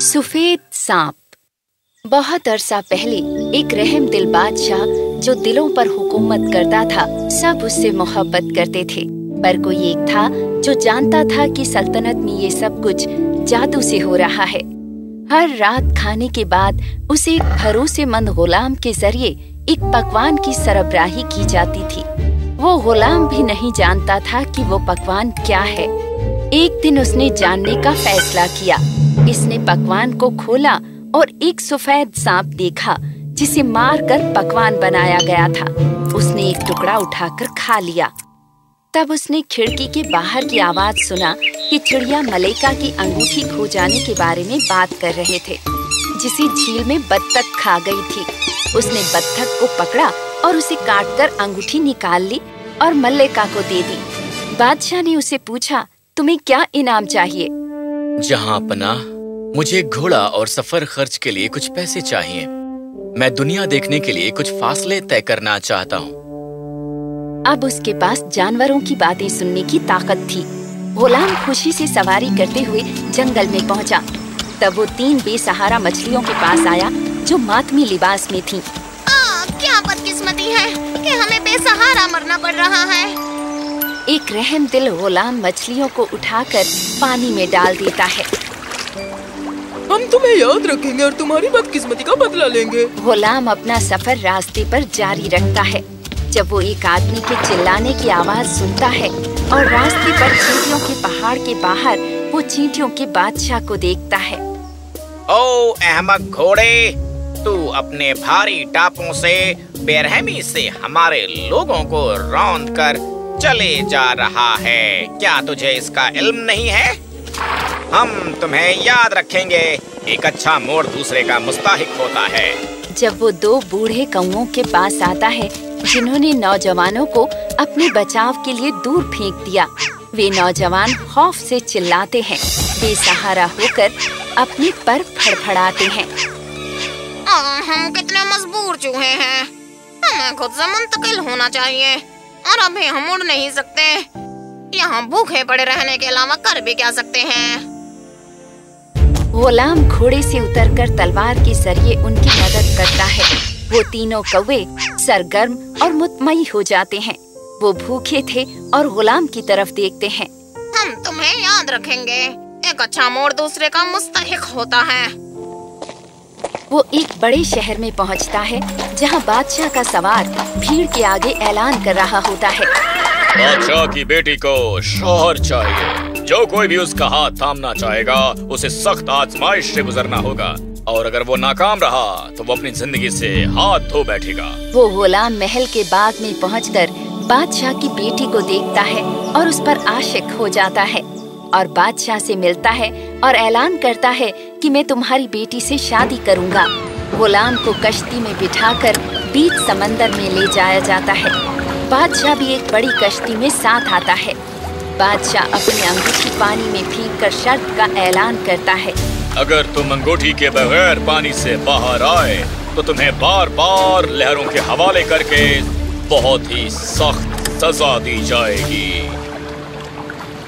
सफ़ेद सांप। बहुत अरसा पहले एक रहम दिल बादशाह जो दिलों पर हुकूमत करता था, सब उससे मोहब्बत करते थे। पर कोई एक था जो जानता था कि सल्तनत में ये सब कुछ जादू से हो रहा है। हर रात खाने के बाद उसे एक भरोसेमंद गुलाम के ज़रिए एक पकवान की सरबराही की जाती थी। वो गुलाम भी नहीं जानता था कि वो पकवान क्या है। एक दिन उसने जानने का फैसला किया। इसने पकवान को खोला और एक सफ़ेद सांप देखा, जिसे मारकर पकवान बनाया गया था। उसने एक टुकड़ा उठाकर खा लिया। तब उसने खिड़की के बाहर की आवाज़ सुना कि चिड़िया मलेका की अंगूठी खो जाने के बारे में बात कर रहे थे, जिसे झील में बत्तख खा गई थी। उसने बत्तख को पकड़ा और उसे काटकर अंगूठी निकाल ली और मल्लिका को दे दी। बादशाह ने उसे पूछा तुम्हें क्या इनाम चाहिए? जहाँ पना मुझे घोड़ा और सफ़र खर्च के लिए कुछ पैसे चाहिए। मैं दुनिया देखने के लिए कुछ फासले तय करना चाहता हूँ। अब उसके पास जानवरों की बातें सुनने की ताकत थी। गुलाम खुशी से सवारी करते हुए जंगल में पहुँचा। तब वो तीन बेसहारा मछलियों के पास आया जो मातमी लिबास में थीं। बदकिस्मती है कि हमें बेसहारा मरना पड़ रहा है। एक रहम दिल गुलाम मछलियों को उठाकर पानी में डाल देता है। हम तुम्हें याद रखेंगे और तुम्हारी बदकिस्मती का बदला लेंगे। गुलाम अपना सफ़र रास्ते पर जारी रखता है। जब वो एक आदमी के चिल्लाने की आवाज़ सुनता है और रास्ते पर चींटियों के पहाड़ के बाहर वो चींटियों के बादशाह को देखता है। ओ अहमक घोड़े तू अपने भारी टापों से, बेरहमी से हमारे लोगों को रौंद कर चले जा रहा है। क्या तुझे इसका इल्म नहीं है? हम तुम्हें याद रखेंगे, एक अच्छा मोड़ दूसरे का मुस्ताहिक होता है। जब वो दो बूढ़े कौओं के पास आता है, जिन्होंने नौजवानों को अपने बचाव के लिए दूर फेंक दिया, वे नौजवान खौफ से चिल्लाते हैं, बेसहारा होकर अपने पर फड़फड़ाते हैं। हम कितने मजबूर चूहे हैं। हमें खुद से मुंतकिल होना चाहिए और अभी हम उड़ नहीं सकते। यहाँ भूखे पड़े रहने के अलावा कर भी क्या सकते हैं? गुलाम घोड़े से उतरकर तलवार के ज़रिए उनकी मदद करता है। वो तीनों कौवे सरगर्म और मुतमई हो जाते हैं। वो भूखे थे और गुलाम की तरफ़ देखते हैं। हम तुम्हें याद रखेंगे एक अच्छा मोड़ दूसरे का मुस्तहिक होता है। वो एक बड़े शहर में पहुँचता है जहाँ बादशाह का सवार भीड़ के आगे ऐलान कर रहा होता है। बादशाह की बेटी को शोहर चाहिए। जो कोई भी उसका हाथ थामना चाहेगा उसे सख्त आजमाइश से गुजरना होगा। और अगर वो नाकाम रहा तो वो अपनी ज़िंदगी से हाथ धो बैठेगा। वो गुलाम महल के बाग में पहुंचकर बादशाह की बेटी को देखता है और उस पर आशिक हो जाता है। और बादशाह से मिलता है और ऐलान करता है कि मैं तुम्हारी बेटी से शादी करूँगा। गुलाम को कश्ती में बिठाकर बीच समंदर में ले जाया जाता है। बादशाह भी एक बड़ी कश्ती में साथ आता है। बादशाह अपनी अंगूठी पानी में भीग कर शर्त का ऐलान करता है। अगर तुम अंगूठी के बगैर पानी से बाहर आए तो तुम्हें बार बार लहरों के हवाले करके बहुत ही सख्त सजा दी जाएगी।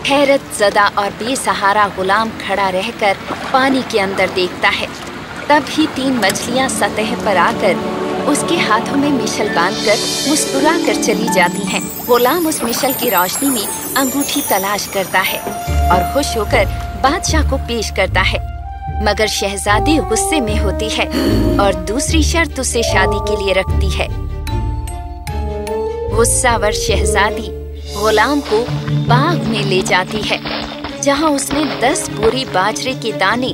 हैरत जदा और बेसहारा गुलाम खड़ा रहकर पानी के अंदर देखता है। तभी तीन मछलियाँ सतह पर आकर उसके हाथों में मिशल बांधकर मुस्कुरा कर चली जाती हैं। गुलाम उस मिशल की रोशनी में अंगूठी तलाश करता है और खुश होकर बादशाह को पेश करता है। मगर शहजादी गुस्से में होती है और दूसरी शर्त उसे शादी के लिए रखती है। गुस्सावर शहजादी गुलाम को बाग में ले जाती है, जहाँ उसने दस बोरी बाजरे के दाने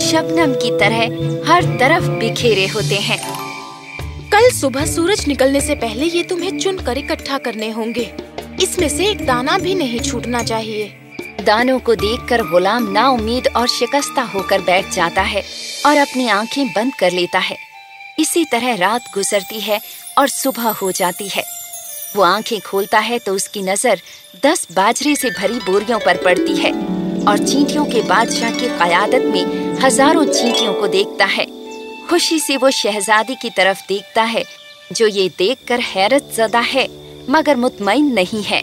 शबनम की तरह हर तरफ़ बिखेरे होते हैं। कल सुबह सूरज निकलने से पहले ये तुम्हें चुनकर इकट्ठा करने होंगे। इसमें से एक दाना भी नहीं छूटना चाहिए। दानों को देखकर गुलाम ना उम्मीद और शिकस्ता होकर बैठ जाता है और अपनी आँखें बंद कर लेता है। इसी तरह रात गुजरती है और सुबह हो जाती है। वो आँखें खोलता है तो उसकी नज़र दस बाजरे से भरी बोरियों पर पड़ती है और चींटियों के बादशाह की कयादत में हज़ारों चींटियों को देखता है। खुशी से वो शहजादी की तरफ़ देखता है जो ये देखकर हैरत जदा है मगर मुतमईन नहीं है।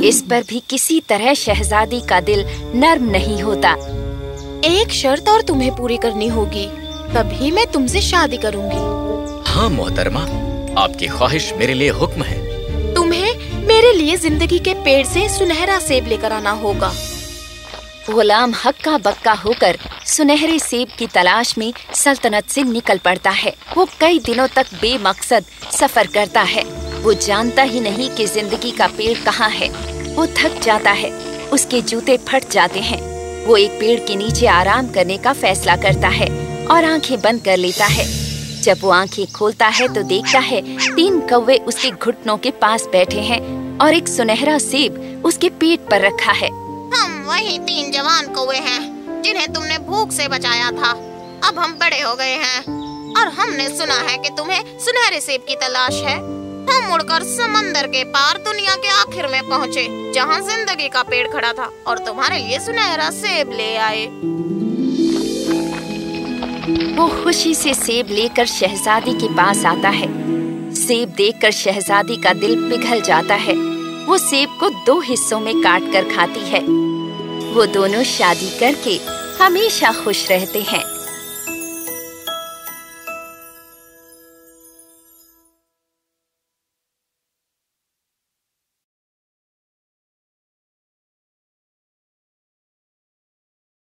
इस पर भी किसी तरह शहजादी का दिल नर्म नहीं होता। एक शर्त और तुम्हें पूरी करनी होगी तभी मैं तुमसे शादी करूँगी। हाँ मोहतरमा आपकी ख्वाहिश मेरे लिए हुक्म है। मेरे लिए ज़िंदगी के पेड़ से सुनहरा सेब लेकर आना होगा। गुलाम हक्का बक्का होकर सुनहरे सेब की तलाश में सल्तनत से निकल पड़ता है। वो कई दिनों तक बेमकसद सफ़र करता है। वो जानता ही नहीं कि ज़िंदगी का पेड़ कहाँ है। वो थक जाता है। उसके जूते फट जाते हैं। वो एक पेड़ के नीचे आराम करने का फैसला करता है और आँखें बंद कर लेता है। जब वो आँखें खोलता है तो देखता है तीन कौवे उसके घुटनों के पास बैठे हैं। और एक सुनहरा सेब उसके पेट पर रखा है। हम वही तीन जवान कौवे हैं जिन्हें तुमने भूख से बचाया था। अब हम बड़े हो गए हैं और हमने सुना है कि तुम्हें सुनहरे सेब की तलाश है। हम उड़कर समंदर के पार दुनिया के आखिर में पहुँचे जहाँ ज़िंदगी का पेड़ खड़ा था और तुम्हारे लिए सुनहरा सेब ले आए। वो खुशी से सेब लेकर शहजादी के पास आता है। सेब देखकर शहजादी का दिल पिघल जाता है। वो सेब को दो हिस्सों में काट कर खाती है। वो दोनों शादी करके हमेशा खुश रहते हैं।